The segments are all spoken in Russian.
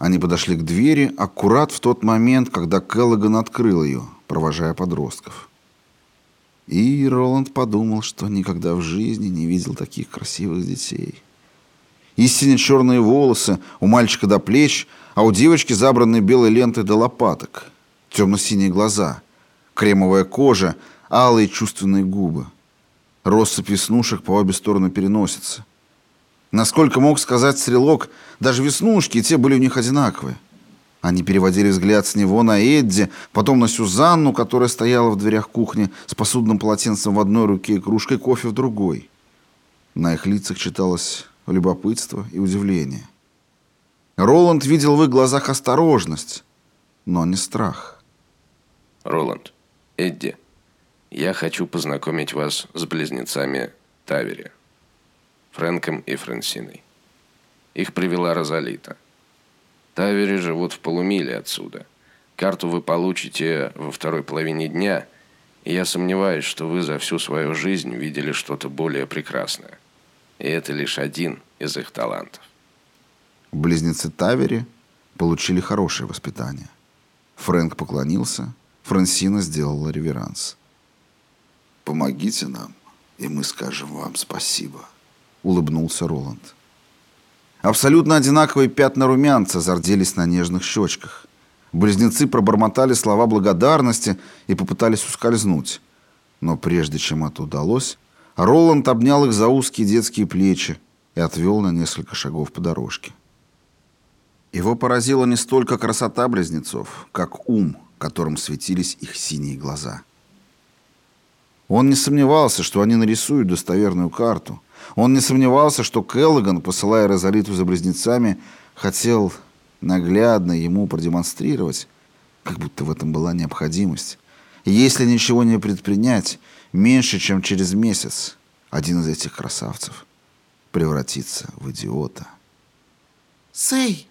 Они подошли к двери аккурат в тот момент, когда Келлоган открыл ее, провожая подростков. И Роланд подумал, что никогда в жизни не видел таких красивых детей. Истинно черные волосы, у мальчика до плеч, а у девочки забраны белой лентой до лопаток. Темно-синие глаза, кремовая кожа, алые чувственные губы. Россыпь веснушек по обе стороны переносится. Насколько мог сказать стрелок, даже веснушки, те были у них одинаковые. Они переводили взгляд с него на Эдди, потом на Сюзанну, которая стояла в дверях кухни с посудным полотенцем в одной руке и кружкой кофе в другой. На их лицах читалось любопытство и удивление. Роланд видел в их глазах осторожность, но не страх. Роланд, Эдди, я хочу познакомить вас с близнецами Тавери, Фрэнком и Франсиной. Их привела Розалита. Тавери живут в полумиле отсюда. Карту вы получите во второй половине дня, и я сомневаюсь, что вы за всю свою жизнь видели что-то более прекрасное. И это лишь один из их талантов. Близнецы Тавери получили хорошее воспитание. Фрэнк поклонился, Франсина сделала реверанс. «Помогите нам, и мы скажем вам спасибо», — улыбнулся Роланд. Абсолютно одинаковые пятна румянца зарделись на нежных щечках. Близнецы пробормотали слова благодарности и попытались ускользнуть. Но прежде чем это удалось, Роланд обнял их за узкие детские плечи и отвел на несколько шагов по дорожке. Его поразила не столько красота близнецов, как ум, которым светились их синие глаза. Он не сомневался, что они нарисуют достоверную карту. Он не сомневался, что Келлоган, посылая Розалиту за близнецами, хотел наглядно ему продемонстрировать, как будто в этом была необходимость. Если ничего не предпринять, меньше чем через месяц один из этих красавцев превратится в идиота. «Сэй!»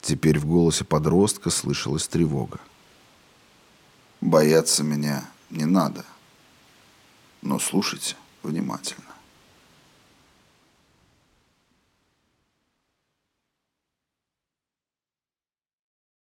Теперь в голосе подростка слышалась тревога. «Бояться меня не надо, но слушайте внимательно.